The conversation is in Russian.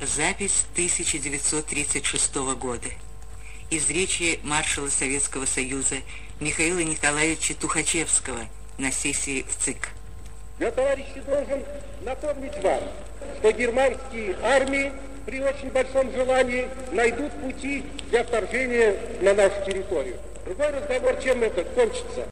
Запись 1936 года. Из речи маршала Советского Союза Михаила Николаевича Тухачевского на сессии в ЦИК. Я, товарищи, должен напомнить вам, что германские армии при очень большом желании найдут пути для вторжения на нашу территорию. Другой разговор, чем это кончится.